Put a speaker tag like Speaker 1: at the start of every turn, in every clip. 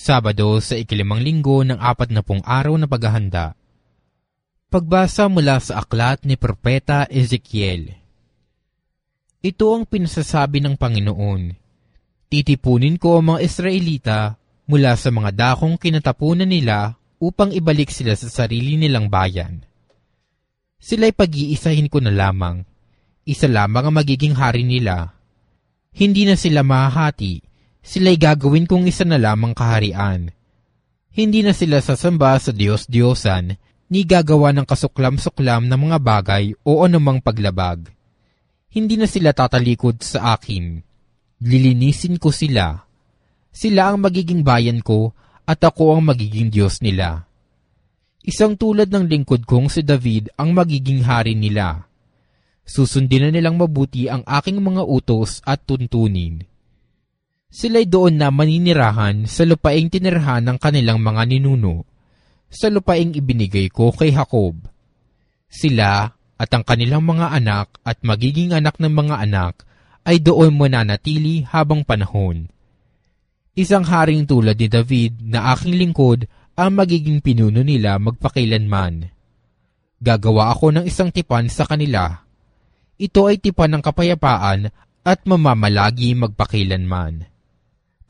Speaker 1: Sabado sa ikilimang linggo ng apat na pong araw na paghahanda. Pagbasa mula sa aklat ni Propeta Ezekiel. Ito ang pinasasabi ng Panginoon. Titipunin ko ang mga Israelita mula sa mga dakong kinatapunan nila upang ibalik sila sa sarili nilang bayan. Sila'y pag-iisahin ko na lamang. Isa lamang ang magiging hari nila. Hindi na sila mahahati. Sila'y gagawin kong isa na lamang kaharian. Hindi na sila sasamba sa Diyos-Diyosan ni gagawa ng kasuklam-suklam ng mga bagay o anumang paglabag. Hindi na sila tatalikod sa akin. Lilinisin ko sila. Sila ang magiging bayan ko at ako ang magiging Diyos nila. Isang tulad ng lingkod kong si David ang magiging hari nila. Susundin na nilang mabuti ang aking mga utos at tuntunin. Sila'y doon na maninirahan sa lupaing tinirhan ng kanilang mga ninuno sa lupaing ibinigay ko kay Jacob. Sila at ang kanilang mga anak at magiging anak ng mga anak ay doon mananatili habang panahon. Isang haring tulad ni David na aking lingkod ang magiging pinuno nila magpakailanman. Gagawa ako ng isang tipan sa kanila. Ito ay tipan ng kapayapaan at mamamalagi magpakailanman.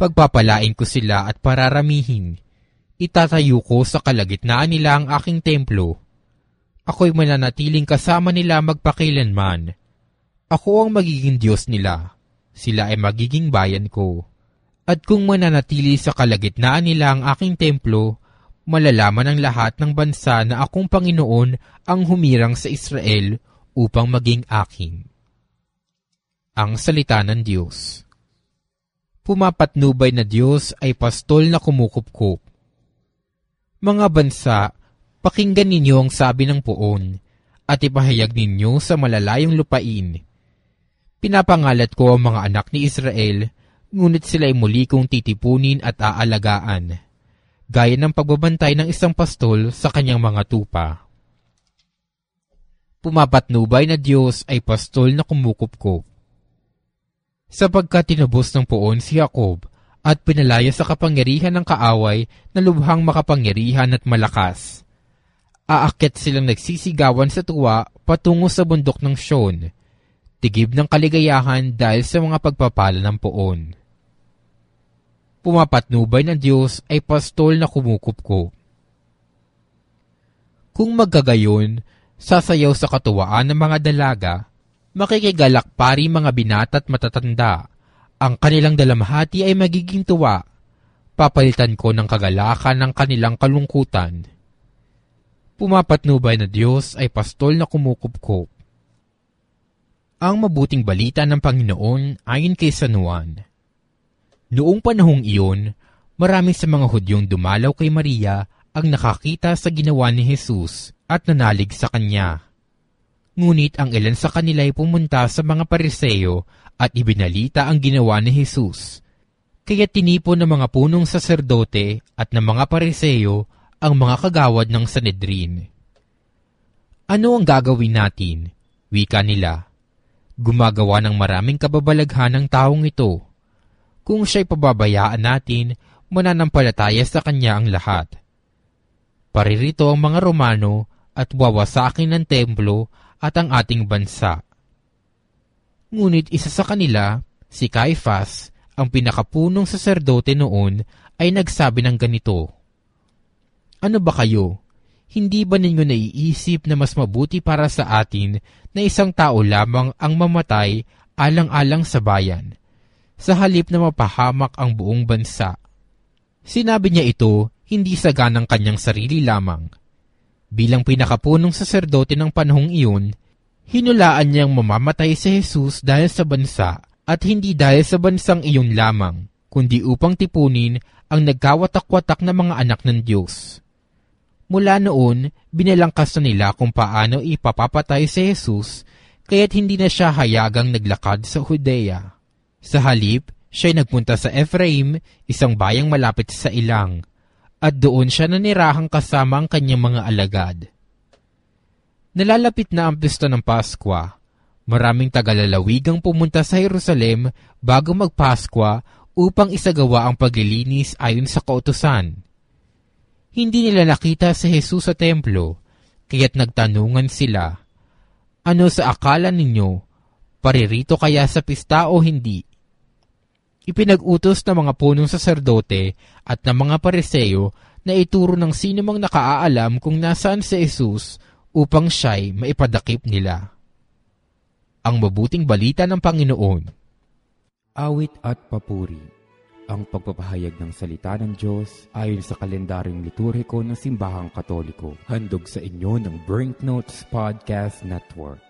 Speaker 1: Pagpapalain ko sila at pararamihin itatayo ko sa kalagitnaan nila ang aking templo. Ako'y mananatiling kasama nila magpakilanman. Ako ang magiging Diyos nila. Sila ay magiging bayan ko. At kung mananatili sa kalagitnaan nila ang aking templo, malalaman ng lahat ng bansa na akong Panginoon ang humirang sa Israel upang maging akin. Ang Salita ng Diyos Pumapatnubay na Diyos ay pastol na kumukupkup mga bansa, pakinggan ninyo ang sabi ng poon, at ipahayag ninyo sa malalayong lupain. Pinapangalat ko ang mga anak ni Israel, ngunit sila ay muli kong titipunin at aalagaan, gaya ng pagbabantay ng isang pastol sa kanyang mga tupa. Pumapatnubay na Diyos ay pastol na kumukupkop. Sapagkat tinubos ng poon si Jacob, at pinalaya sa kapangyarihan ng kaaway na lubhang makapangyarihan at malakas. Aakyat silang nagsisigawan sa tuwa patungo sa bundok ng Shon, tigib ng kaligayahan dahil sa mga pagpapala ng poon. Pumapatnubay ng Diyos ay pastol na kumukupko. Kung magkagayon, sasayaw sa katuwaan ng mga dalaga, makikigalak pari mga binata at matatanda, ang kanilang dalamhati ay magiging tuwa. Papalitan ko ng kagalakan ng kanilang kalungkutan. Pumapatnubay na Diyos ay pastol na kumukupkop. Ang mabuting balita ng Panginoon ayon kay San Juan. Noong panahong iyon, marami sa mga Hudyong dumalaw kay Maria ang nakakita sa ginawa ni Jesus at nanalig sa kanya. Ngunit ang ilan sa kanila ay pumunta sa mga pariseyo at ibinalita ang ginawa ni Jesus. Kaya tinipon ng mga punong saserdote at ng mga pariseyo ang mga kagawad ng Sanedrin. Ano ang gagawin natin? Wika nila. Gumagawa ng maraming kababalaghan ng taong ito. Kung siya'y pababayaan natin, mananampalataya sa kanya ang lahat. Paririto ang mga Romano at wawasakin ng templo at ang ating bansa. Ngunit isa sa kanila, si Caiphas, ang pinakapunong saserdote noon, ay nagsabi ng ganito, Ano ba kayo? Hindi ba ninyo naiisip na mas mabuti para sa atin na isang tao lamang ang mamatay alang-alang sa bayan, sa halip na mapahamak ang buong bansa? Sinabi niya ito hindi sa ganang kanyang sarili lamang. Bilang pinakapunong saserdote ng panahong iyon, Hinulaan niyang mamamatay si Jesus dahil sa bansa at hindi dahil sa bansang iyon lamang, kundi upang tipunin ang nagkawatak-watak na mga anak ng Diyos. Mula noon, binalangkas na nila kung paano ipapapatay si Jesus kaya't hindi na siya hayagang naglakad sa Judea. Sa halip, siya'y nagpunta sa Ephraim, isang bayang malapit sa ilang, at doon siya nanirahang kasama ang kanyang mga alagad. Nalalapit na ang pista ng Paskwa. Maraming tagalalawigang pumunta sa Jerusalem bago magpaskwa upang isagawa ang paglilinis ayon sa kautusan. Hindi nila nakita si Jesus sa templo, kaya't nagtanungan sila, Ano sa akala ninyo? Paririto kaya sa pista o hindi? Ipinag-utos ng mga punong saserdote at ng mga pareseyo na ituro ng sino mang nakaaalam kung nasaan si Jesus upang siya'y maipadakip nila. Ang mabuting balita ng Panginoon.
Speaker 2: Awit at papuri. Ang pagpapahayag ng salita ng Diyos ayon sa kalendaryong liturhiko ng Simbahang Katoliko. Handog sa inyo ng Brinknotes Podcast Network.